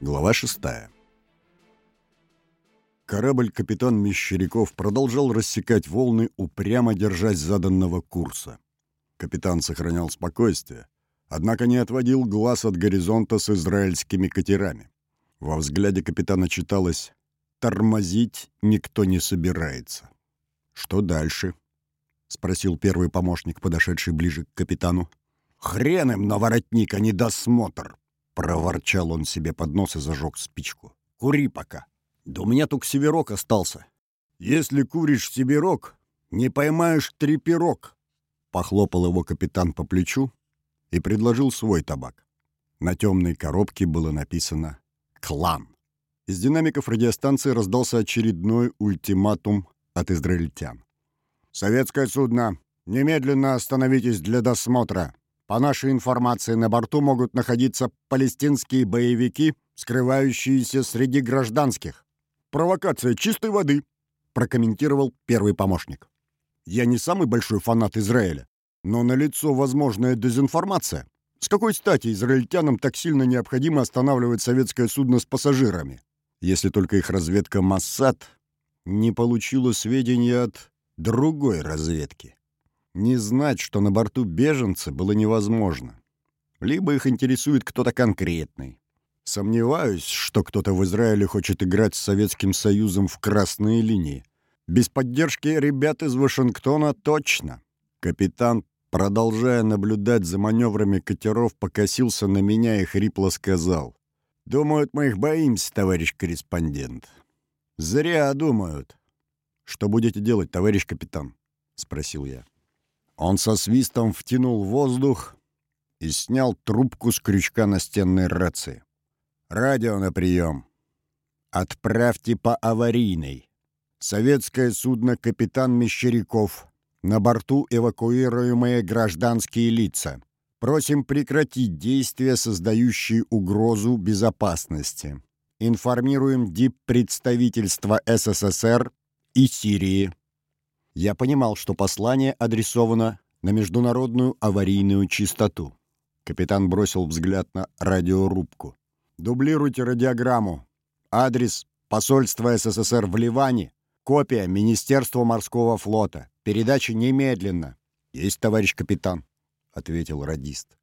Глава 6. Корабль «Капитан Мещеряков» продолжал рассекать волны, упрямо держась заданного курса. Капитан сохранял спокойствие, однако не отводил глаз от горизонта с израильскими катерами. Во взгляде капитана читалось «Тормозить никто не собирается». «Что дальше?» — спросил первый помощник, подошедший ближе к капитану. «Хрен им на воротник, а не досмотр!» Проворчал он себе под нос и зажег спичку. «Кури пока. Да у меня только северок остался. Если куришь северок, не поймаешь трепирок». Похлопал его капитан по плечу и предложил свой табак. На темной коробке было написано «Клан». Из динамиков радиостанции раздался очередной ультиматум от израильтян. «Советское судно, немедленно остановитесь для досмотра. По нашей информации, на борту могут находиться палестинские боевики, скрывающиеся среди гражданских. Провокация чистой воды, прокомментировал первый помощник. Я не самый большой фанат Израиля, но налицо возможная дезинформация. С какой стати израильтянам так сильно необходимо останавливать советское судно с пассажирами? Если только их разведка Массад не получила сведения от другой разведки. Не знать, что на борту беженцы, было невозможно. Либо их интересует кто-то конкретный. Сомневаюсь, что кто-то в Израиле хочет играть с Советским Союзом в красные линии. Без поддержки ребят из Вашингтона точно. Капитан, продолжая наблюдать за маневрами катеров, покосился на меня и хрипло сказал. «Думают, мы их боимся, товарищ корреспондент». «Зря думают». «Что будете делать, товарищ капитан?» — спросил я. Он со свистом втянул воздух и снял трубку с крючка настенной рации. «Радио на прием. Отправьте по аварийной. Советское судно «Капитан Мещеряков». На борту эвакуируемые гражданские лица. Просим прекратить действия, создающие угрозу безопасности. Информируем диппредставительство СССР и Сирии. Я понимал, что послание адресовано на международную аварийную чистоту. Капитан бросил взгляд на радиорубку. «Дублируйте радиограмму. Адрес посольства СССР в Ливане. Копия Министерства морского флота. Передача немедленно». «Есть, товарищ капитан», — ответил радист.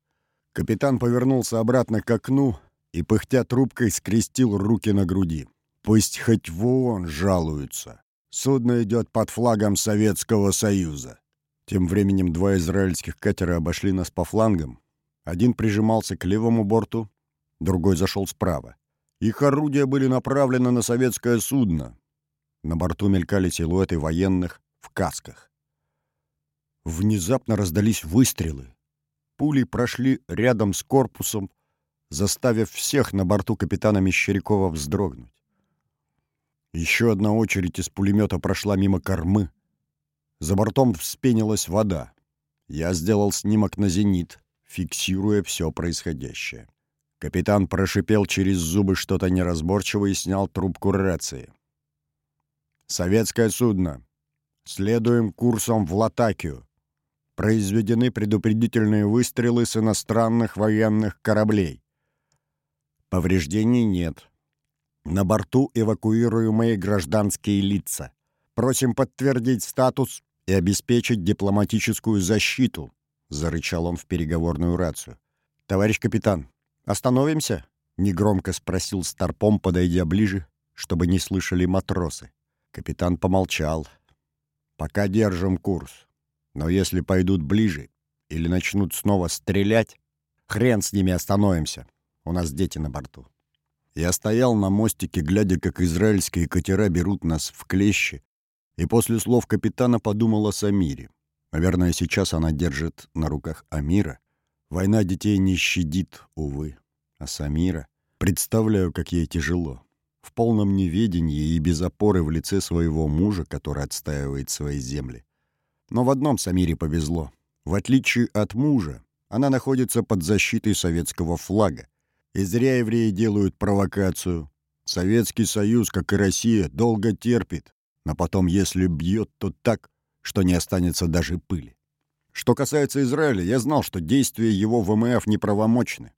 Капитан повернулся обратно к окну и, пыхтя трубкой, скрестил руки на груди. «Пусть хоть вон жалуются. Судно идет под флагом Советского Союза. Тем временем два израильских катера обошли нас по флангам. Один прижимался к левому борту, другой зашел справа. Их орудия были направлены на советское судно. На борту мелькали силуэты военных в касках. Внезапно раздались выстрелы. Пули прошли рядом с корпусом, заставив всех на борту капитана Мещерякова вздрогнуть. Еще одна очередь из пулемета прошла мимо кормы. За бортом вспенилась вода. Я сделал снимок на зенит, фиксируя все происходящее. Капитан прошипел через зубы что-то неразборчивое и снял трубку рации. «Советское судно. Следуем курсом в Латакию. Произведены предупредительные выстрелы с иностранных военных кораблей. Повреждений нет. На борту эвакуируемые гражданские лица. Просим подтвердить статус и обеспечить дипломатическую защиту», — зарычал он в переговорную рацию. «Товарищ капитан, остановимся?» — негромко спросил Старпом, подойдя ближе, чтобы не слышали матросы. Капитан помолчал. «Пока держим курс. Но если пойдут ближе или начнут снова стрелять, хрен с ними остановимся. У нас дети на борту». Я стоял на мостике, глядя, как израильские катера берут нас в клещи, и после слов капитана подумал о Самире. Наверное, сейчас она держит на руках Амира. Война детей не щадит, увы. А Самира... Представляю, как ей тяжело. В полном неведении и без опоры в лице своего мужа, который отстаивает свои земли. Но в одном Самире повезло. В отличие от мужа, она находится под защитой советского флага, и зря евреи делают провокацию. Советский Союз, как и Россия, долго терпит, но потом, если бьет, то так, что не останется даже пыли. Что касается Израиля, я знал, что действия его ВМФ неправомочны.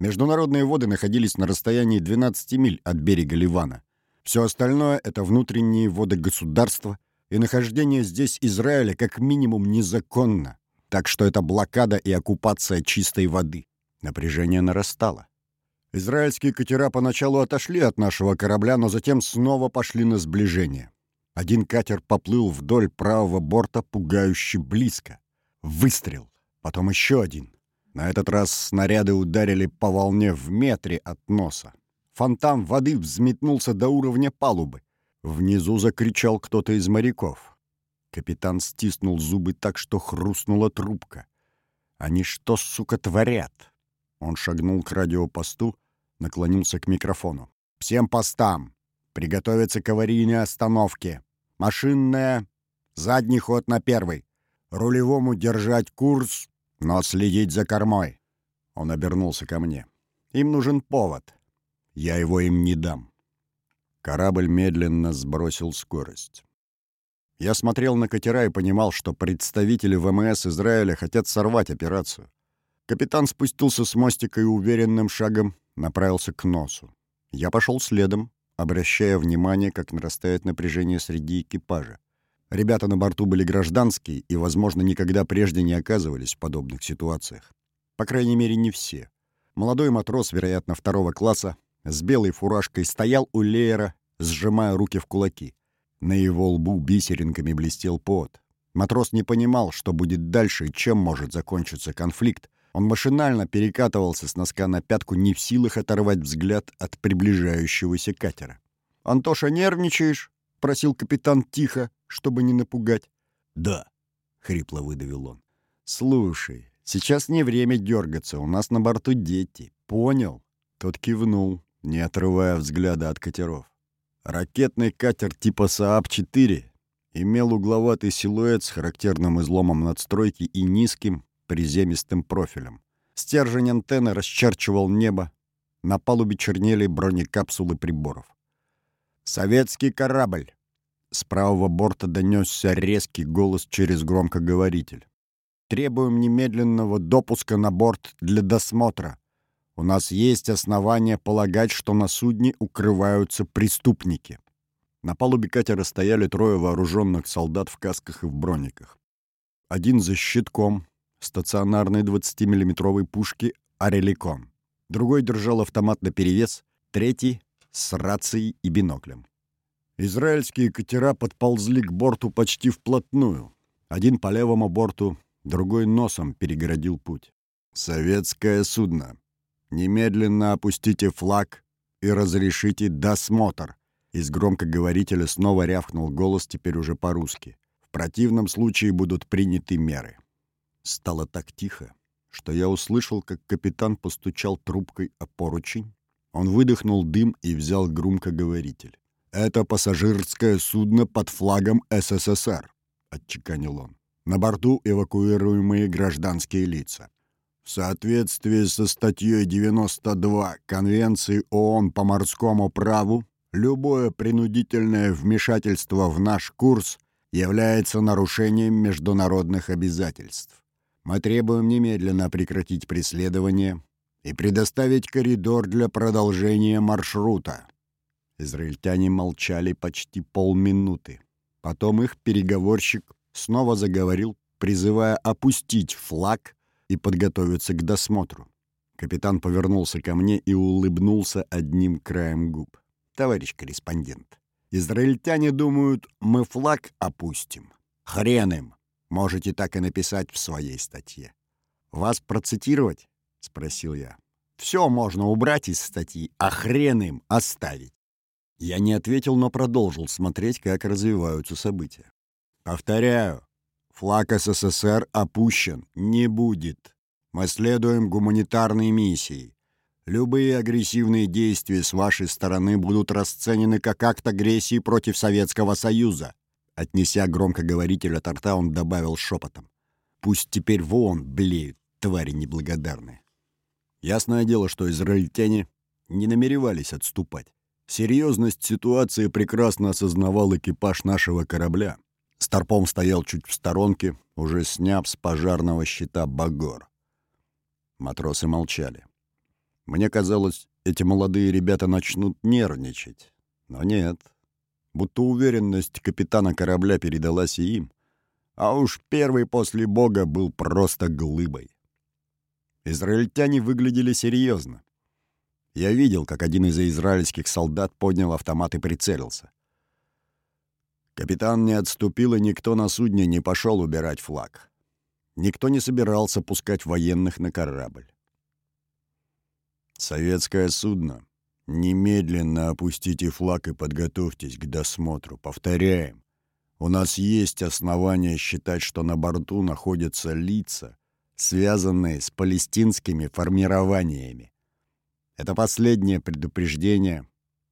Международные воды находились на расстоянии 12 миль от берега Ливана. Все остальное — это внутренние воды государства, и нахождение здесь Израиля как минимум незаконно. Так что это блокада и оккупация чистой воды. Напряжение нарастало. Израильские катера поначалу отошли от нашего корабля, но затем снова пошли на сближение. Один катер поплыл вдоль правого борта пугающе близко. Выстрел. Потом еще один. На этот раз снаряды ударили по волне в метре от носа. Фонтан воды взметнулся до уровня палубы. Внизу закричал кто-то из моряков. Капитан стиснул зубы так, что хрустнула трубка. «Они что, сука, творят?» Он шагнул к радиопосту, наклонился к микрофону. «Всем постам! Приготовиться к аварийной остановке! Машинная! Задний ход на первый! Рулевому держать курс, но следить за кормой!» Он обернулся ко мне. «Им нужен повод. Я его им не дам». Корабль медленно сбросил скорость. Я смотрел на катера и понимал, что представители ВМС Израиля хотят сорвать операцию. Капитан спустился с мостика и уверенным шагом направился к носу. Я пошел следом, обращая внимание, как нарастает напряжение среди экипажа. Ребята на борту были гражданские и, возможно, никогда прежде не оказывались в подобных ситуациях. По крайней мере, не все. Молодой матрос, вероятно, второго класса, с белой фуражкой стоял у леера, сжимая руки в кулаки. На его лбу бисеринками блестел пот. Матрос не понимал, что будет дальше и чем может закончиться конфликт, он машинально перекатывался с носка на пятку, не в силах оторвать взгляд от приближающегося катера. «Антоша, нервничаешь?» — просил капитан тихо, чтобы не напугать. «Да», — хрипло выдавил он. «Слушай, сейчас не время дергаться, у нас на борту дети. Понял?» Тот кивнул, не отрывая взгляда от катеров. Ракетный катер типа «Сааб-4» имел угловатый силуэт с характерным изломом надстройки и низким, приземистым профилем. Стержень антенны расчерчивал небо, на палубе чернели бронекапсулы приборов. «Советский корабль!» С правого борта донесся резкий голос через громкоговоритель. «Требуем немедленного допуска на борт для досмотра. У нас есть основания полагать, что на судне укрываются преступники». На палубе катера стояли трое вооруженных солдат в касках и в брониках. Один за щитком, стационарной 20-миллиметровой пушки «Ареликон». Другой держал автомат наперевес, третий — с рацией и биноклем. Израильские катера подползли к борту почти вплотную. Один по левому борту, другой носом перегородил путь. «Советское судно. Немедленно опустите флаг и разрешите досмотр», из громкоговорителя снова рявкнул голос теперь уже по-русски. «В противном случае будут приняты меры». Стало так тихо, что я услышал, как капитан постучал трубкой о поручень. Он выдохнул дым и взял громкоговоритель. «Это пассажирское судно под флагом СССР», — отчеканил он. «На борту эвакуируемые гражданские лица. В соответствии со статьей 92 Конвенции ООН по морскому праву, любое принудительное вмешательство в наш курс является нарушением международных обязательств. Мы требуем немедленно прекратить преследование и предоставить коридор для продолжения маршрута». Израильтяне молчали почти полминуты. Потом их переговорщик снова заговорил, призывая опустить флаг и подготовиться к досмотру. Капитан повернулся ко мне и улыбнулся одним краем губ. «Товарищ корреспондент, израильтяне думают, мы флаг опустим. Хрен им! Можете так и написать в своей статье. «Вас процитировать?» — спросил я. «Все можно убрать из статьи, а хрен им оставить». Я не ответил, но продолжил смотреть, как развиваются события. «Повторяю, флаг СССР опущен не будет. Мы следуем гуманитарной миссии. Любые агрессивные действия с вашей стороны будут расценены как акт агрессии против Советского Союза. Отнеся громкоговоритель от рта, он добавил шепотом. «Пусть теперь вон блеют, твари неблагодарные». Ясное дело, что израильтяне не намеревались отступать. Серьезность ситуации прекрасно осознавал экипаж нашего корабля. Старпом стоял чуть в сторонке, уже сняв с пожарного щита багор. Матросы молчали. Мне казалось, эти молодые ребята начнут нервничать. Но нет. Будто уверенность капитана корабля передалась и им. А уж первый после бога был просто глыбой. Израильтяне выглядели серьезно. Я видел, как один из израильских солдат поднял автомат и прицелился. Капитан не отступил, и никто на судне не пошел убирать флаг. Никто не собирался пускать военных на корабль. «Советское судно. Немедленно опустите флаг и подготовьтесь к досмотру. Повторяем. У нас есть основания считать, что на борту находятся лица, связанные с палестинскими формированиями. Это последнее предупреждение.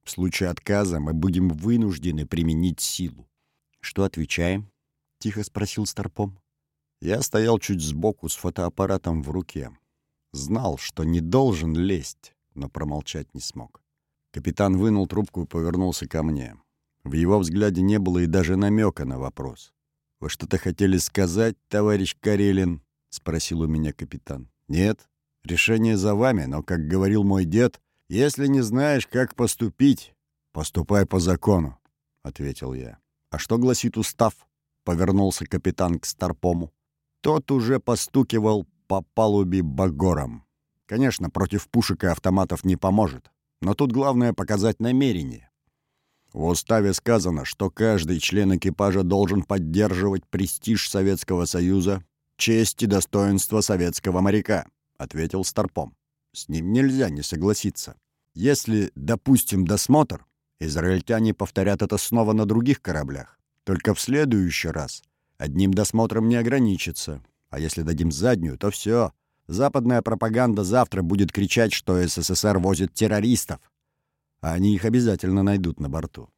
В случае отказа мы будем вынуждены применить силу. «Что отвечаем?» — тихо спросил Старпом. Я стоял чуть сбоку с фотоаппаратом в руке. Знал, что не должен лезть, но промолчать не смог. Капитан вынул трубку и повернулся ко мне. В его взгляде не было и даже намека на вопрос. «Вы что-то хотели сказать, товарищ Карелин?» — спросил у меня капитан. «Нет, решение за вами, но, как говорил мой дед, если не знаешь, как поступить, поступай по закону», — ответил я. «А что гласит устав?» — повернулся капитан к Старпому. Тот уже постукивал по палубе багором. Конечно, против пушек и автоматов не поможет, но тут главное показать намерение. В уставе сказано, что каждый член экипажа должен поддерживать престиж Советского Союза, честь и достоинство советского моряка, ответил Старпом. С ним нельзя не согласиться. Если допустим досмотр, Израильтяне повторят это снова на других кораблях. Только в следующий раз одним досмотром не ограничится. А если дадим заднюю, то все. Западная пропаганда завтра будет кричать, что СССР возит террористов. А они их обязательно найдут на борту.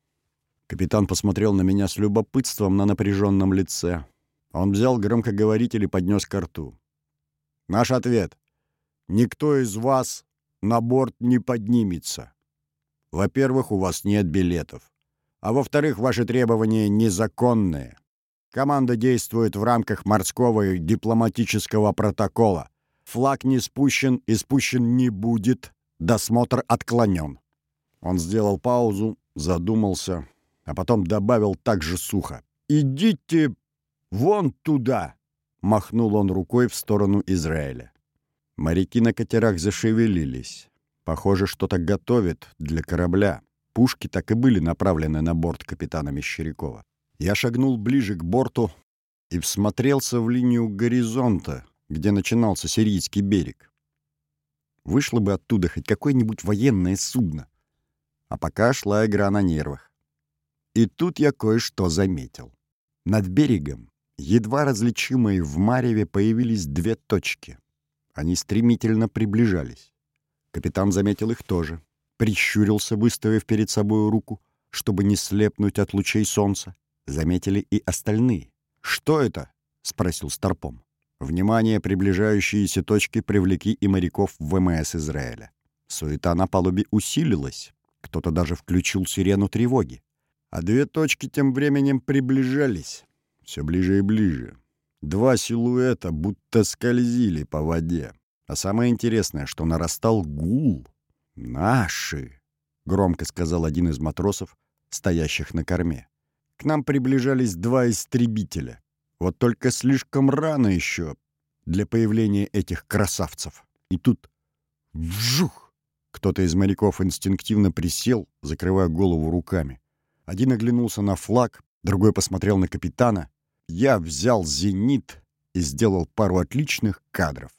Капитан посмотрел на меня с любопытством на напряженном лице. Он взял громкоговоритель и поднес к рту. «Наш ответ. Никто из вас на борт не поднимется. Во-первых, у вас нет билетов. А во-вторых, ваши требования незаконные. Команда действует в рамках морского и дипломатического протокола. Флаг не спущен и спущен не будет. Досмотр отклонен. Он сделал паузу, задумался, а потом добавил так же сухо. «Идите вон туда!» — махнул он рукой в сторону Израиля. Моряки на катерах зашевелились. Похоже, что-то готовит для корабля. Пушки так и были направлены на борт капитана Мещерякова. Я шагнул ближе к борту и всмотрелся в линию горизонта, где начинался сирийский берег. Вышло бы оттуда хоть какое-нибудь военное судно. А пока шла игра на нервах. И тут я кое-что заметил. Над берегом, едва различимые в мареве, появились две точки. Они стремительно приближались. Капитан заметил их тоже. Прищурился, выставив перед собой руку, чтобы не слепнуть от лучей солнца. Заметили и остальные. «Что это?» — спросил Старпом. Внимание приближающиеся точки привлекли и моряков ВМС Израиля. Суета на палубе усилилась. Кто-то даже включил сирену тревоги. А две точки тем временем приближались. Все ближе и ближе. Два силуэта будто скользили по воде. А самое интересное, что нарастал гул. «Наши!» — громко сказал один из матросов, стоящих на корме. К нам приближались два истребителя. Вот только слишком рано еще для появления этих красавцев. И тут вжух! Кто-то из моряков инстинктивно присел, закрывая голову руками. Один оглянулся на флаг, другой посмотрел на капитана. Я взял зенит и сделал пару отличных кадров.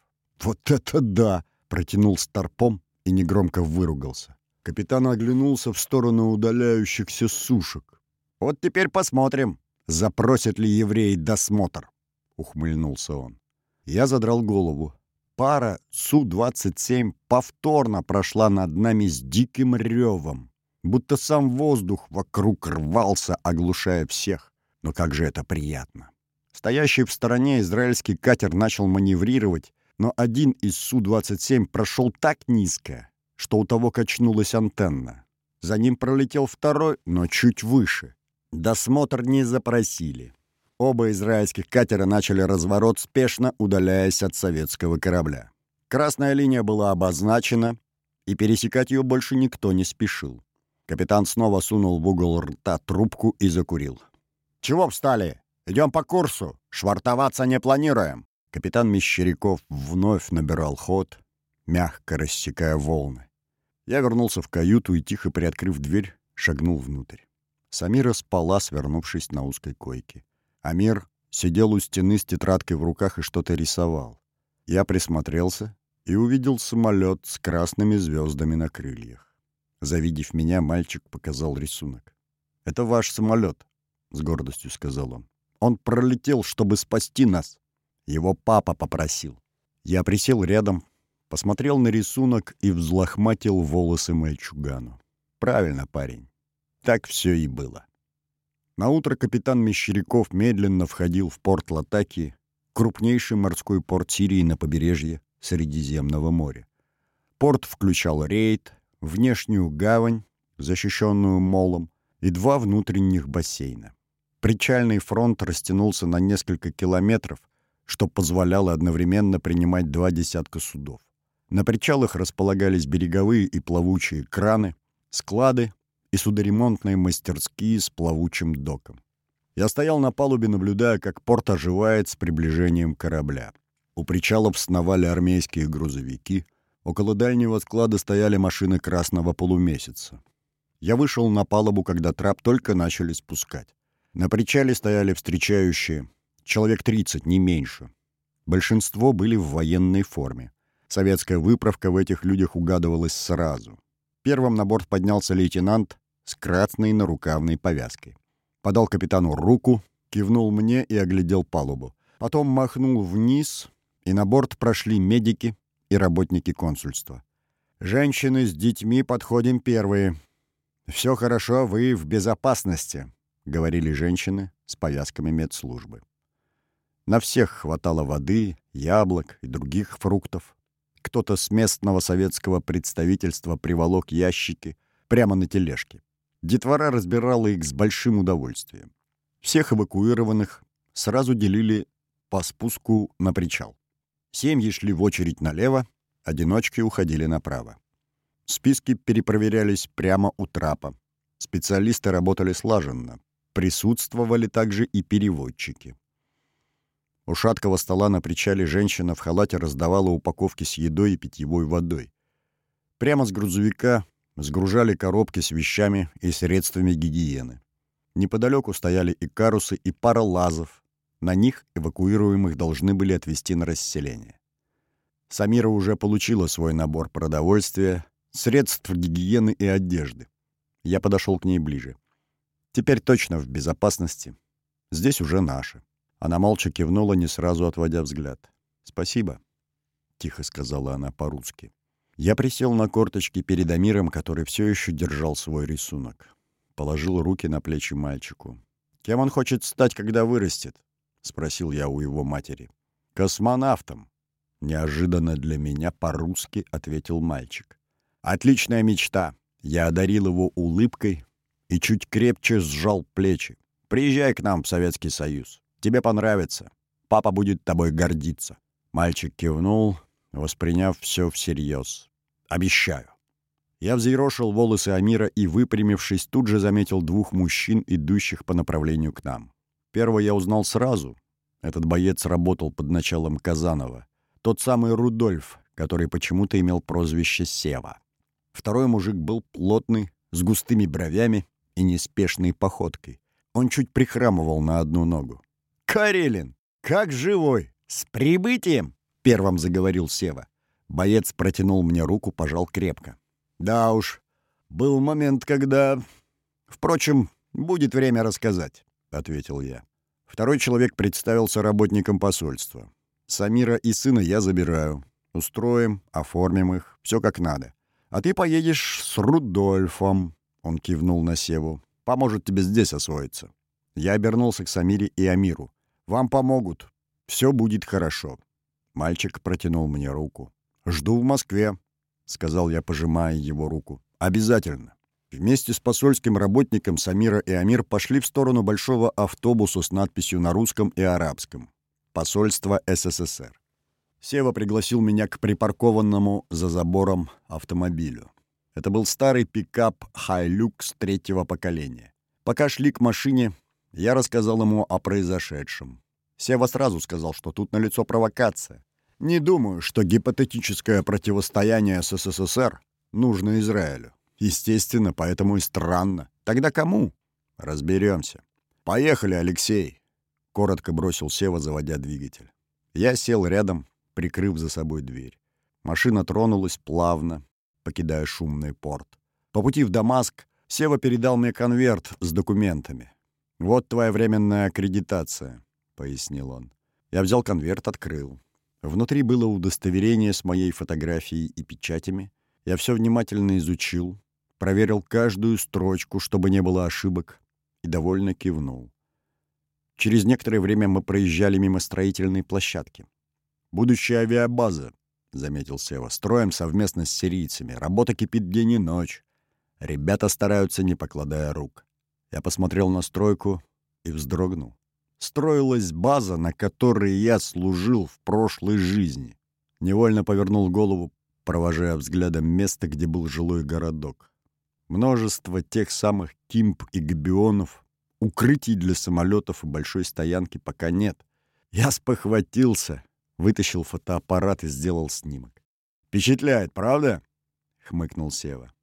«Вот это да!» — протянул старпом и негромко выругался. Капитан оглянулся в сторону удаляющихся сушек. «Вот теперь посмотрим, запросят ли евреи досмотр», — ухмыльнулся он. Я задрал голову. Пара Су-27 повторно прошла над нами с диким ревом, будто сам воздух вокруг рвался, оглушая всех. Но как же это приятно! Стоящий в стороне израильский катер начал маневрировать, но один из Су-27 прошел так низко, что у того качнулась антенна. За ним пролетел второй, но чуть выше. Досмотр не запросили. Оба израильских катера начали разворот, спешно удаляясь от советского корабля. Красная линия была обозначена, и пересекать ее больше никто не спешил. Капитан снова сунул в угол рта трубку и закурил. «Чего встали? Идем по курсу. Швартоваться не планируем». Капитан Мещеряков вновь набирал ход, мягко рассекая волны. Я вернулся в каюту и, тихо приоткрыв дверь, шагнул внутрь. Самира спала, свернувшись на узкой койке. Амир сидел у стены с тетрадкой в руках и что-то рисовал. Я присмотрелся и увидел самолет с красными звездами на крыльях. Завидев меня, мальчик показал рисунок. «Это ваш самолет», — с гордостью сказал он. «Он пролетел, чтобы спасти нас. Его папа попросил». Я присел рядом, посмотрел на рисунок и взлохматил волосы мальчугану. «Правильно, парень. Так все и было». Наутро капитан Мещеряков медленно входил в порт Латаки, крупнейший морской порт Сирии на побережье Средиземного моря. Порт включал рейд, внешнюю гавань, защищенную молом, и два внутренних бассейна. Причальный фронт растянулся на несколько километров, что позволяло одновременно принимать два десятка судов. На причалах располагались береговые и плавучие краны, склады и судоремонтные мастерские с плавучим доком. Я стоял на палубе, наблюдая, как порт оживает с приближением корабля. У причалов сновали армейские грузовики, Около дальнего склада стояли машины красного полумесяца. Я вышел на палубу, когда трап только начали спускать. На причале стояли встречающие. Человек 30, не меньше. Большинство были в военной форме. Советская выправка в этих людях угадывалась сразу. Первым на борт поднялся лейтенант с красной нарукавной повязкой. Подал капитану руку, кивнул мне и оглядел палубу. Потом махнул вниз, и на борт прошли медики, и работники консульства. «Женщины с детьми подходим первые. Все хорошо, вы в безопасности», — говорили женщины с повязками медслужбы. На всех хватало воды, яблок и других фруктов. Кто-то с местного советского представительства приволок ящики прямо на тележке. Детвора разбирала их с большим удовольствием. Всех эвакуированных сразу делили по спуску на причал. Семьи шли в очередь налево, одиночки уходили направо. Списки перепроверялись прямо у трапа. Специалисты работали слаженно. Присутствовали также и переводчики. У шаткого стола на причале женщина в халате раздавала упаковки с едой и питьевой водой. Прямо с грузовика сгружали коробки с вещами и средствами гигиены. Неподалеку стояли и карусы, и пара лазов, на них эвакуируемых должны были отвезти на расселение. Самира уже получила свой набор продовольствия, средств гигиены и одежды. Я подошел к ней ближе. Теперь точно в безопасности. Здесь уже наши. Она молча кивнула, не сразу отводя взгляд. «Спасибо», — тихо сказала она по-русски. Я присел на корточки перед Амиром, который все еще держал свой рисунок. Положил руки на плечи мальчику. «Кем он хочет стать, когда вырастет?» — спросил я у его матери. «Космонавтом», — неожиданно для меня по-русски ответил мальчик. «Отличная мечта». Я одарил его улыбкой и чуть крепче сжал плечи. «Приезжай к нам в Советский Союз. Тебе понравится. Папа будет тобой гордиться». Мальчик кивнул, восприняв все всерьез. «Обещаю». Я взъерошил волосы Амира и, выпрямившись, тут же заметил двух мужчин, идущих по направлению к нам. Первого я узнал сразу. Этот боец работал под началом Казанова. Тот самый Рудольф, который почему-то имел прозвище Сева. Второй мужик был плотный, с густыми бровями и неспешной походкой. Он чуть прихрамывал на одну ногу. «Карелин, как живой! С прибытием!» — первым заговорил Сева. Боец протянул мне руку, пожал крепко. «Да уж, был момент, когда... Впрочем, будет время рассказать». — ответил я. Второй человек представился работником посольства. Самира и сына я забираю. Устроим, оформим их, все как надо. А ты поедешь с Рудольфом, — он кивнул на Севу. Поможет тебе здесь освоиться. Я обернулся к Самире и Амиру. Вам помогут. Все будет хорошо. Мальчик протянул мне руку. «Жду в Москве», — сказал я, пожимая его руку. «Обязательно». Вместе с посольским работником Самира и Амир пошли в сторону большого автобуса с надписью на русском и арабском «Посольство СССР». Сева пригласил меня к припаркованному за забором автомобилю. Это был старый пикап «Хайлюкс» третьего поколения. Пока шли к машине, я рассказал ему о произошедшем. Сева сразу сказал, что тут налицо провокация. Не думаю, что гипотетическое противостояние с СССР нужно Израилю. Естественно, поэтому и странно. Тогда кому? Разберемся. Поехали, Алексей. Коротко бросил Сева, заводя двигатель. Я сел рядом, прикрыв за собой дверь. Машина тронулась плавно, покидая шумный порт. По пути в Дамаск Сева передал мне конверт с документами. «Вот твоя временная аккредитация», — пояснил он. Я взял конверт, открыл. Внутри было удостоверение с моей фотографией и печатями. Я все внимательно изучил, проверил каждую строчку, чтобы не было ошибок, и довольно кивнул. Через некоторое время мы проезжали мимо строительной площадки. «Будущая авиабаза», — заметил Сева. «Строим совместно с сирийцами. Работа кипит день и ночь. Ребята стараются, не покладая рук. Я посмотрел на стройку и вздрогнул. Строилась база, на которой я служил в прошлой жизни. Невольно повернул голову, провожая взглядом место, где был жилой городок. Множество тех самых кимп и габионов, укрытий для самолетов и большой стоянки пока нет. Я спохватился, вытащил фотоаппарат и сделал снимок. «Впечатляет, правда?» — хмыкнул Сева.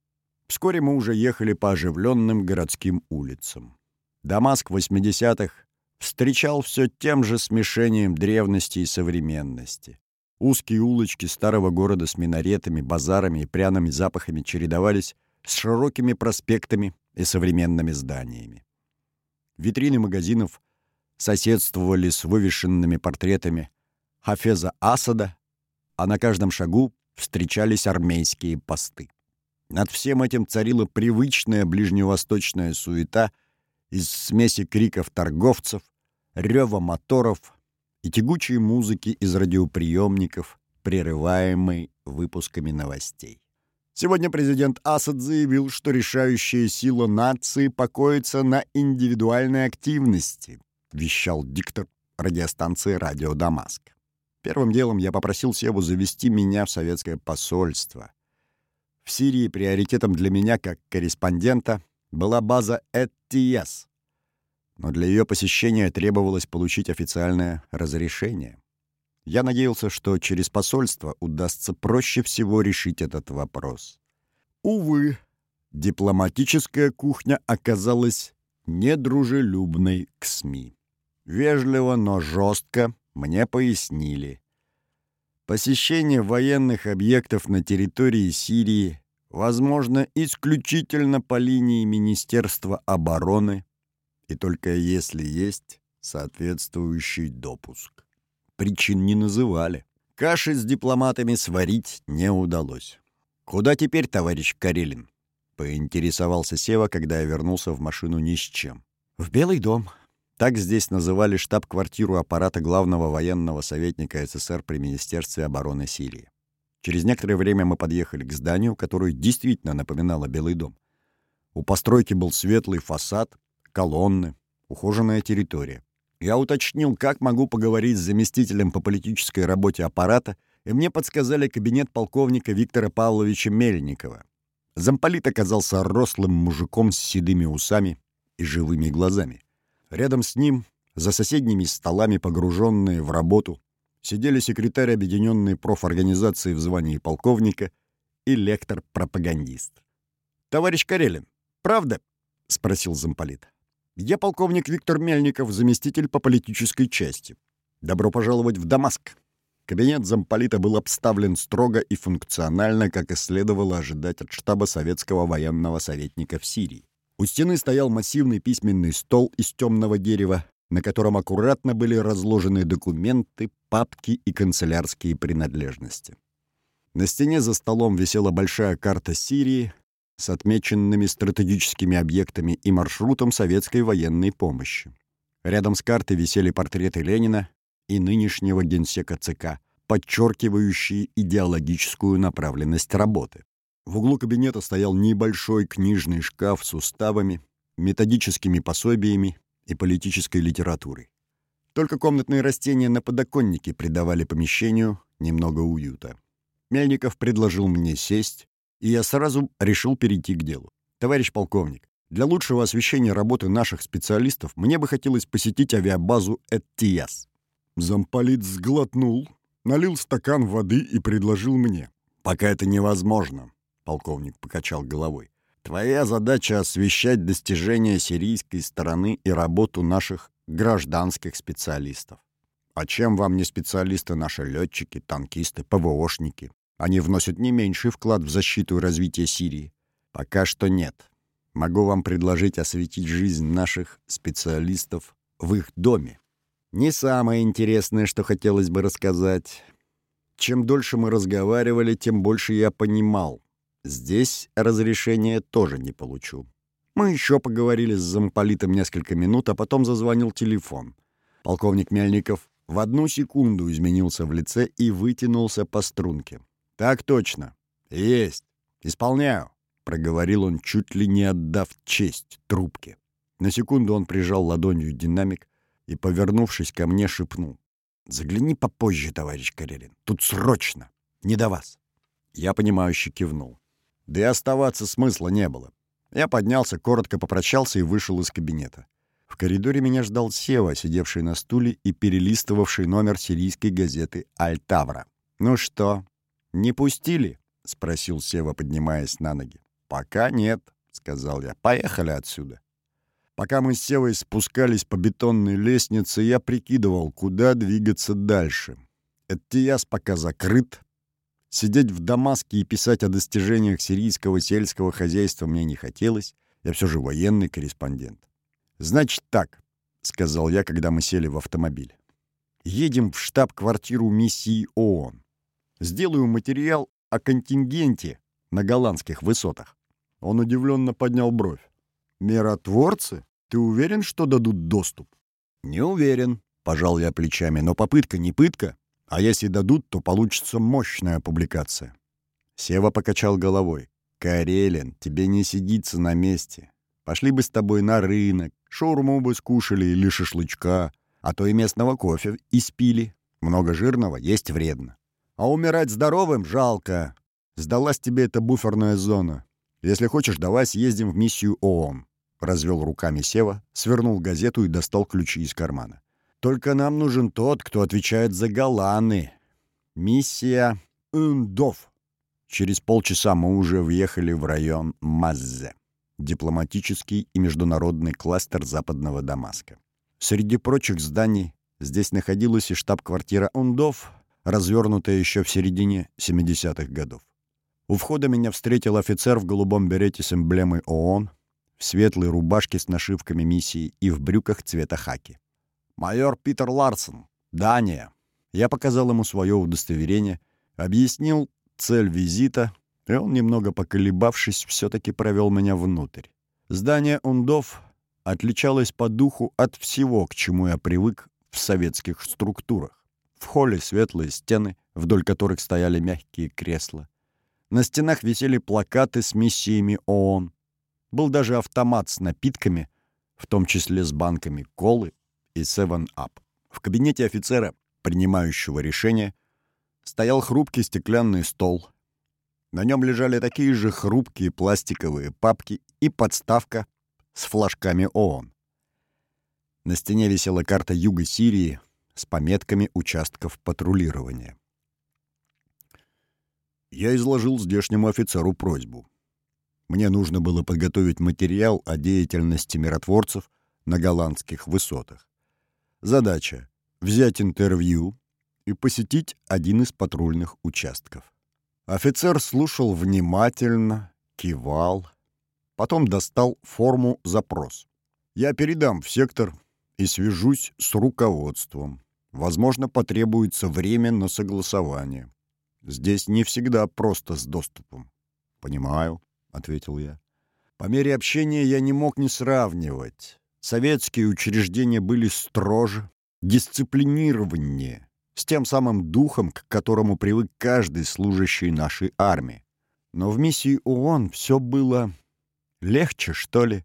Вскоре мы уже ехали по оживленным городским улицам. Дамаск 80-х встречал все тем же смешением древности и современности. Узкие улочки старого города с минаретами, базарами и пряными запахами чередовались с широкими проспектами и современными зданиями. Витрины магазинов соседствовали с вывешенными портретами Хафеза Асада, а на каждом шагу встречались армейские посты. Над всем этим царила привычная ближневосточная суета из смеси криков торговцев, рева моторов и тягучей музыки из радиоприемников, прерываемой выпусками новостей. Сегодня президент Асад заявил, что решающая сила нации покоится на индивидуальной активности, вещал диктор радиостанции «Радио Дамаск». Первым делом я попросил Севу завести меня в советское посольство — в Сирии приоритетом для меня как корреспондента была база ЭТС, но для ее посещения требовалось получить официальное разрешение. Я надеялся, что через посольство удастся проще всего решить этот вопрос. Увы, дипломатическая кухня оказалась недружелюбной к СМИ. Вежливо, но жестко мне пояснили, Посещение военных объектов на территории Сирии возможно исключительно по линии Министерства обороны и только если есть соответствующий допуск. Причин не называли. Каши с дипломатами сварить не удалось. «Куда теперь, товарищ Карелин?» — поинтересовался Сева, когда я вернулся в машину ни с чем. «В Белый дом», так здесь называли штаб-квартиру аппарата главного военного советника СССР при Министерстве обороны Сирии. Через некоторое время мы подъехали к зданию, которое действительно напоминало Белый дом. У постройки был светлый фасад, колонны, ухоженная территория. Я уточнил, как могу поговорить с заместителем по политической работе аппарата, и мне подсказали кабинет полковника Виктора Павловича Мельникова. Замполит оказался рослым мужиком с седыми усами и живыми глазами. Рядом с ним, за соседними столами, погруженные в работу, сидели секретарь Объединенной профорганизации в звании полковника и лектор-пропагандист. «Товарищ Карелин, правда?» — спросил замполит. «Я полковник Виктор Мельников, заместитель по политической части. Добро пожаловать в Дамаск». Кабинет замполита был обставлен строго и функционально, как и следовало ожидать от штаба советского военного советника в Сирии. У стены стоял массивный письменный стол из темного дерева, на котором аккуратно были разложены документы, папки и канцелярские принадлежности. На стене за столом висела большая карта Сирии с отмеченными стратегическими объектами и маршрутом советской военной помощи. Рядом с картой висели портреты Ленина и нынешнего генсека ЦК, подчеркивающие идеологическую направленность работы. В углу кабинета стоял небольшой книжный шкаф с уставами, методическими пособиями и политической литературой. Только комнатные растения на подоконнике придавали помещению немного уюта. Мельников предложил мне сесть, и я сразу решил перейти к делу. Товарищ полковник, для лучшего освещения работы наших специалистов мне бы хотелось посетить авиабазу Эттияс. Замполит сглотнул, налил стакан воды и предложил мне. «Пока это невозможно», — полковник покачал головой. «Твоя задача — освещать достижения сирийской стороны и работу наших гражданских специалистов. А чем вам не специалисты наши летчики, танкисты, ПВОшники? Они вносят не меньший вклад в защиту и развитие Сирии. Пока что нет. Могу вам предложить осветить жизнь наших специалистов в их доме. Не самое интересное, что хотелось бы рассказать. Чем дольше мы разговаривали, тем больше я понимал. Здесь разрешения тоже не получу. Мы еще поговорили с замполитом несколько минут, а потом зазвонил телефон. Полковник Мельников в одну секунду изменился в лице и вытянулся по струнке. «Так точно. Есть. Исполняю», — проговорил он, чуть ли не отдав честь трубке. На секунду он прижал ладонью динамик и, повернувшись ко мне, шепнул. «Загляни попозже, товарищ Карелин. Тут срочно. Не до вас». Я понимающе кивнул. Да и оставаться смысла не было. Я поднялся, коротко попрощался и вышел из кабинета. В коридоре меня ждал Сева, сидевший на стуле и перелистывавший номер сирийской газеты «Альтавра». «Ну что, не пустили?» — спросил Сева, поднимаясь на ноги. «Пока нет», — сказал я. «Поехали отсюда». Пока мы с Севой спускались по бетонной лестнице, я прикидывал, куда двигаться дальше. Эттияс пока закрыт, Сидеть в Дамаске и писать о достижениях сирийского сельского хозяйства мне не хотелось. Я все же военный корреспондент. «Значит так», — сказал я, когда мы сели в автомобиль. «Едем в штаб-квартиру миссии ООН. Сделаю материал о контингенте на голландских высотах». Он удивленно поднял бровь. «Миротворцы? Ты уверен, что дадут доступ?» «Не уверен», — пожал я плечами, «но попытка не пытка. А если дадут, то получится мощная публикация. Сева покачал головой. «Карелин, тебе не сидится на месте. Пошли бы с тобой на рынок, шаурму бы скушали или шашлычка, а то и местного кофе испили. Много жирного есть вредно. А умирать здоровым жалко. Сдалась тебе эта буферная зона. Если хочешь, давай съездим в миссию ООН». Развел руками Сева, свернул газету и достал ключи из кармана. Только нам нужен тот, кто отвечает за Голланы. Миссия Ундов. Через полчаса мы уже въехали в район Маззе, дипломатический и международный кластер западного Дамаска. Среди прочих зданий здесь находилась и штаб-квартира Ундов, развернутая еще в середине 70-х годов. У входа меня встретил офицер в голубом берете с эмблемой ООН, в светлой рубашке с нашивками миссии и в брюках цвета хаки. «Майор Питер Ларсон, Дания». Я показал ему свое удостоверение, объяснил цель визита, и он, немного поколебавшись, все-таки провел меня внутрь. Здание Ундов отличалось по духу от всего, к чему я привык в советских структурах. В холле светлые стены, вдоль которых стояли мягкие кресла. На стенах висели плакаты с миссиями ООН. Был даже автомат с напитками, в том числе с банками колы и 7-Up. В кабинете офицера, принимающего решение, стоял хрупкий стеклянный стол. На нем лежали такие же хрупкие пластиковые папки и подставка с флажками ООН. На стене висела карта Юга Сирии с пометками участков патрулирования. Я изложил здешнему офицеру просьбу. Мне нужно было подготовить материал о деятельности миротворцев на голландских высотах. Задача — взять интервью и посетить один из патрульных участков. Офицер слушал внимательно, кивал, потом достал форму «Запрос». Я передам в сектор и свяжусь с руководством. Возможно, потребуется время на согласование. Здесь не всегда просто с доступом. «Понимаю», — ответил я. По мере общения я не мог не сравнивать. Советские учреждения были строже, дисциплинированнее, с тем самым духом, к которому привык каждый служащий нашей армии. Но в миссии ООН все было легче, что ли,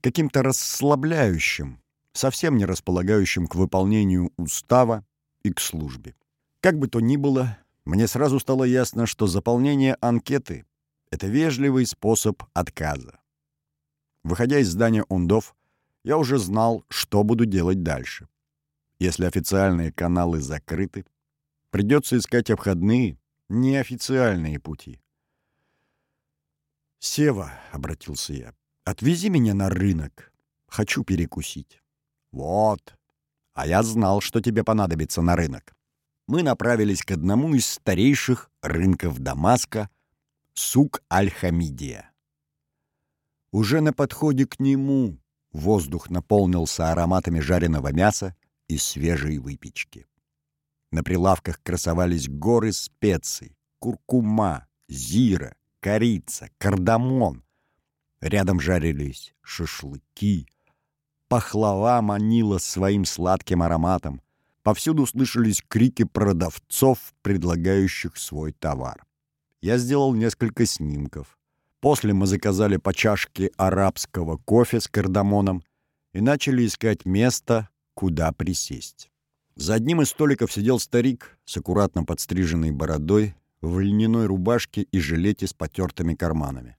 каким-то расслабляющим, совсем не располагающим к выполнению устава и к службе. Как бы то ни было, мне сразу стало ясно, что заполнение анкеты — это вежливый способ отказа. Выходя из здания Ундов, я уже знал, что буду делать дальше. Если официальные каналы закрыты, придется искать обходные, неофициальные пути. «Сева», — обратился я, — «отвези меня на рынок. Хочу перекусить». «Вот. А я знал, что тебе понадобится на рынок». Мы направились к одному из старейших рынков Дамаска — Сук Аль-Хамидия. Уже на подходе к нему воздух наполнился ароматами жареного мяса и свежей выпечки. На прилавках красовались горы специй, куркума, зира, корица, кардамон. Рядом жарились шашлыки. Пахлава манила своим сладким ароматом. Повсюду слышались крики продавцов, предлагающих свой товар. Я сделал несколько снимков. После мы заказали по чашке арабского кофе с кардамоном и начали искать место, куда присесть. За одним из столиков сидел старик с аккуратно подстриженной бородой, в льняной рубашке и жилете с потертыми карманами.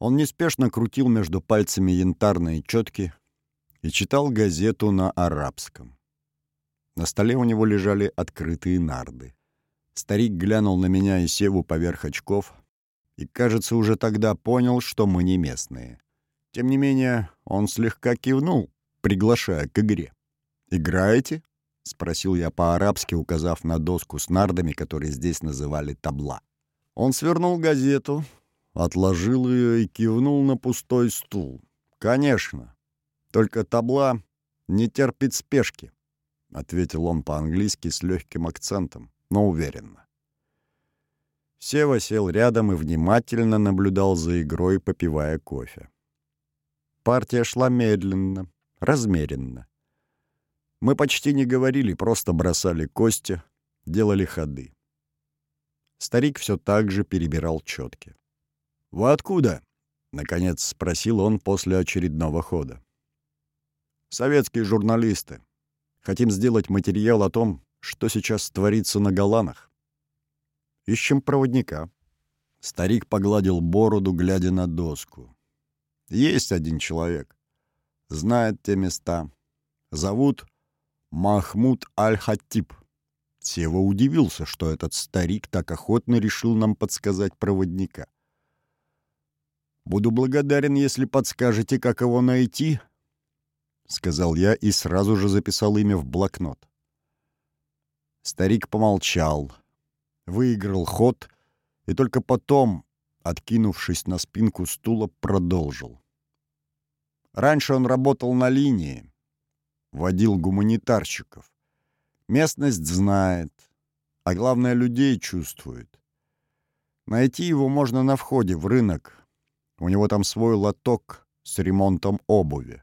Он неспешно крутил между пальцами янтарные четки и читал газету на арабском. На столе у него лежали открытые нарды. Старик глянул на меня и Севу поверх очков и, кажется, уже тогда понял, что мы не местные. Тем не менее, он слегка кивнул, приглашая к игре. «Играете?» — спросил я по-арабски, указав на доску с нардами, которые здесь называли табла. Он свернул газету, отложил ее и кивнул на пустой стул. «Конечно. Только табла не терпит спешки», — ответил он по-английски с легким акцентом, но уверенно. Сева сел рядом и внимательно наблюдал за игрой, попивая кофе. Партия шла медленно, размеренно. Мы почти не говорили, просто бросали кости, делали ходы. Старик все так же перебирал четки. «Вы откуда?» — наконец спросил он после очередного хода. «Советские журналисты. Хотим сделать материал о том, что сейчас творится на Голанах. Ищем проводника». Старик погладил бороду, глядя на доску. «Есть один человек. Знает те места. Зовут Махмуд Аль-Хаттиб. Сева удивился, что этот старик так охотно решил нам подсказать проводника. «Буду благодарен, если подскажете, как его найти», — сказал я и сразу же записал имя в блокнот. Старик помолчал, выиграл ход и только потом, откинувшись на спинку стула, продолжил. Раньше он работал на линии, водил гуманитарщиков. Местность знает, а главное, людей чувствует. Найти его можно на входе в рынок. У него там свой лоток с ремонтом обуви.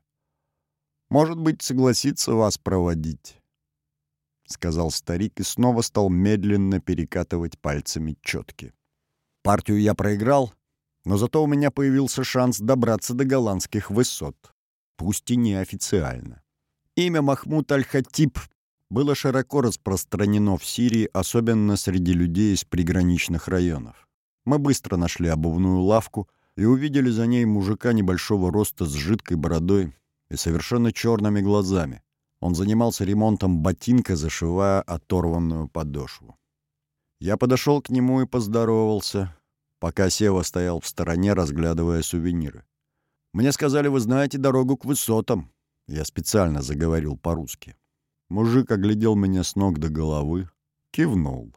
Может быть, согласится вас проводить, — сказал старик и снова стал медленно перекатывать пальцами четки. Партию я проиграл, но зато у меня появился шанс добраться до голландских высот, пусть и неофициально. Имя Махмуд Аль-Хатиб было широко распространено в Сирии, особенно среди людей из приграничных районов. Мы быстро нашли обувную лавку и увидели за ней мужика небольшого роста с жидкой бородой и совершенно черными глазами. Он занимался ремонтом ботинка, зашивая оторванную подошву. Я подошел к нему и поздоровался, пока Сева стоял в стороне, разглядывая сувениры. «Мне сказали, вы знаете дорогу к высотам», я специально заговорил по-русски. Мужик оглядел меня с ног до головы, кивнул.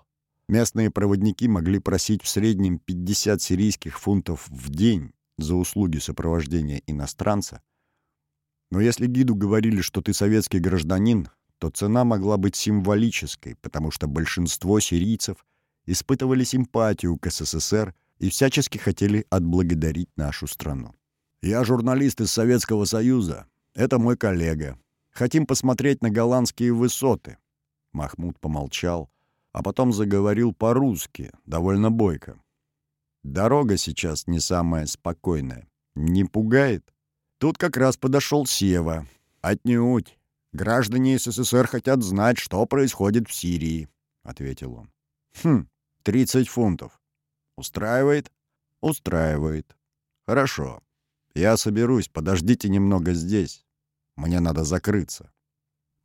Местные проводники могли просить в среднем 50 сирийских фунтов в день за услуги сопровождения иностранца. Но если гиду говорили, что ты советский гражданин, то цена могла быть символической, потому что большинство сирийцев испытывали симпатию к СССР и всячески хотели отблагодарить нашу страну. «Я журналист из Советского Союза», это мой коллега. Хотим посмотреть на голландские высоты». Махмуд помолчал, а потом заговорил по-русски, довольно бойко. «Дорога сейчас не самая спокойная. Не пугает?» Тут как раз подошел Сева. «Отнюдь. Граждане СССР хотят знать, что происходит в Сирии», — ответил он. «Хм, 30 фунтов. Устраивает?» «Устраивает. Хорошо. Я соберусь, подождите немного здесь. Мне надо закрыться».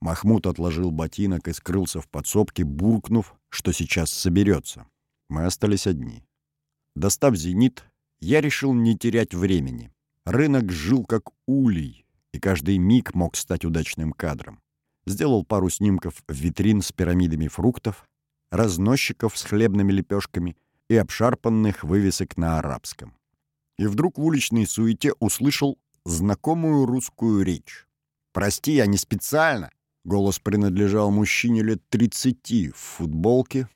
Махмуд отложил ботинок и скрылся в подсобке, буркнув, что сейчас соберется. Мы остались одни. Достав зенит, я решил не терять времени. Рынок жил как улей, и каждый миг мог стать удачным кадром. Сделал пару снимков витрин с пирамидами фруктов, разносчиков с хлебными лепешками и обшарпанных вывесок на арабском. И вдруг в уличной суете услышал знакомую русскую речь. «Прости, я не специально!» Голос принадлежал мужчине лет 30 в футболке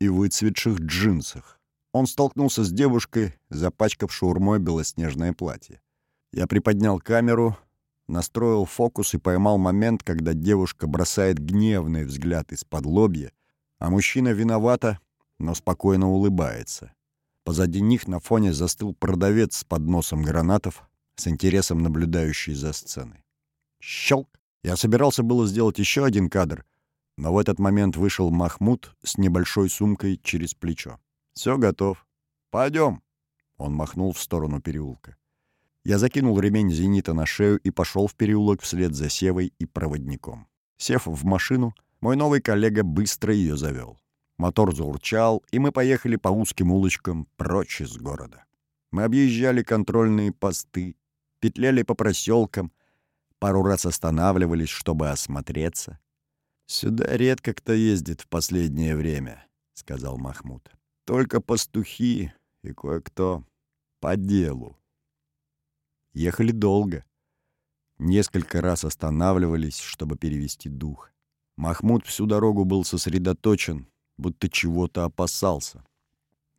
и выцветших джинсах. Он столкнулся с девушкой, запачкав шаурмой белоснежное платье. Я приподнял камеру, настроил фокус и поймал момент, когда девушка бросает гневный взгляд из-под лобья, а мужчина виновато, но спокойно улыбается. Позади них на фоне застыл продавец с подносом гранатов, с интересом наблюдающий за сценой. Щелк! Я собирался было сделать еще один кадр, но в этот момент вышел Махмуд с небольшой сумкой через плечо. «Все готов. Пойдем!» Он махнул в сторону переулка. Я закинул ремень зенита на шею и пошел в переулок вслед за Севой и проводником. Сев в машину, мой новый коллега быстро ее завел. Мотор заурчал, и мы поехали по узким улочкам прочь из города. Мы объезжали контрольные посты, петляли по проселкам, пару раз останавливались, чтобы осмотреться. «Сюда редко кто ездит в последнее время», — сказал Махмуд. «Только пастухи и кое-кто по делу». Ехали долго. Несколько раз останавливались, чтобы перевести дух. Махмуд всю дорогу был сосредоточен, будто чего-то опасался.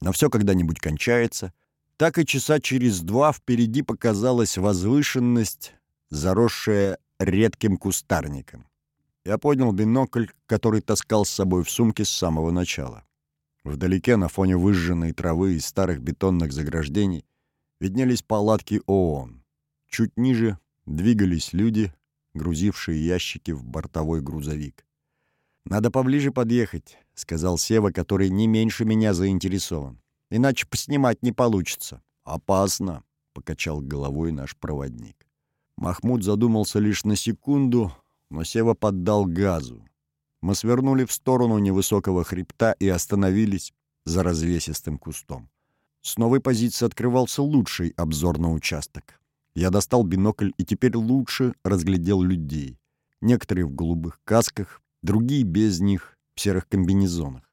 Но все когда-нибудь кончается. Так и часа через два впереди показалась возвышенность, заросшая редким кустарником. Я поднял бинокль, который таскал с собой в сумке с самого начала. Вдалеке, на фоне выжженной травы и старых бетонных заграждений, виднелись палатки ООН. Чуть ниже двигались люди, грузившие ящики в бортовой грузовик. «Надо поближе подъехать», — сказал Сева, который не меньше меня заинтересован. «Иначе поснимать не получится». «Опасно», — покачал головой наш проводник. Махмуд задумался лишь на секунду, но Сева поддал газу. Мы свернули в сторону невысокого хребта и остановились за развесистым кустом. С новой позиции открывался лучший обзор на участок. Я достал бинокль и теперь лучше разглядел людей. Некоторые в голубых касках, другие без них, в серых комбинезонах.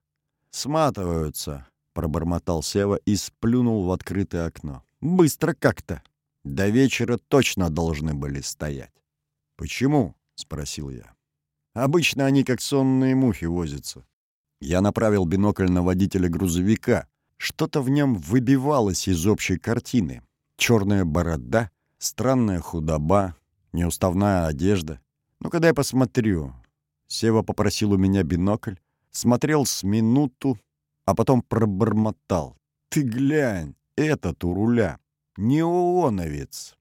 «Сматываются», — пробормотал Сева и сплюнул в открытое окно. «Быстро как-то. До вечера точно должны были стоять». «Почему?» — спросил я. «Обычно они как сонные мухи возятся». Я направил бинокль на водителя грузовика. Что-то в нем выбивалось из общей картины. Черная борода, странная худоба, неуставная одежда. Ну, когда я посмотрю, Сева попросил у меня бинокль, смотрел с минуту, а потом пробормотал. «Ты глянь, этот у руля, не ооновец!»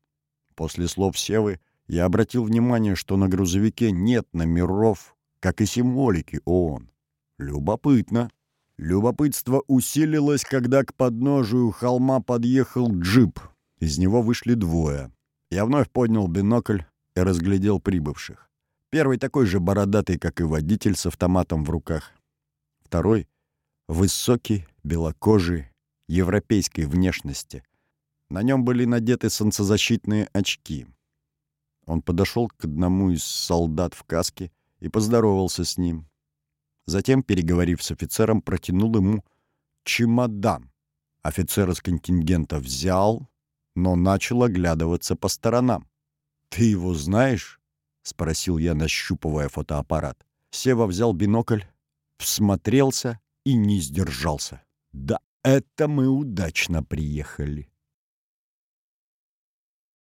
После слов Севы я обратил внимание, что на грузовике нет номеров, как и символики ООН. Любопытно. Любопытство усилилось, когда к подножию холма подъехал джип. Из него вышли двое. Я вновь поднял бинокль и разглядел прибывших. Первый такой же бородатый, как и водитель, с автоматом в руках. Второй — высокий, белокожий, европейской внешности. На нем были надеты солнцезащитные очки. Он подошел к одному из солдат в каске и поздоровался с ним. Затем, переговорив с офицером, протянул ему чемодан. Офицер из контингента взял, но начал оглядываться по сторонам. «Ты его знаешь?» — спросил я, нащупывая фотоаппарат. Сева взял бинокль, всмотрелся и не сдержался. «Да это мы удачно приехали».